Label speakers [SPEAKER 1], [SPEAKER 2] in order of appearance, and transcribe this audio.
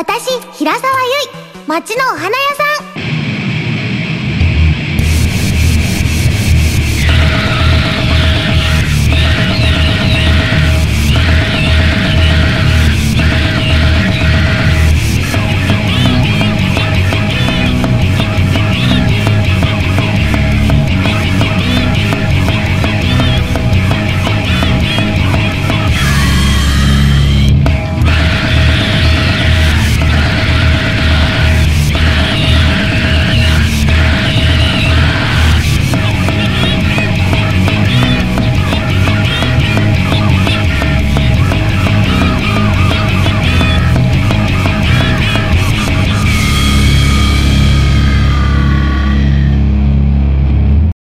[SPEAKER 1] 私平沢ゆい町のお花屋さん。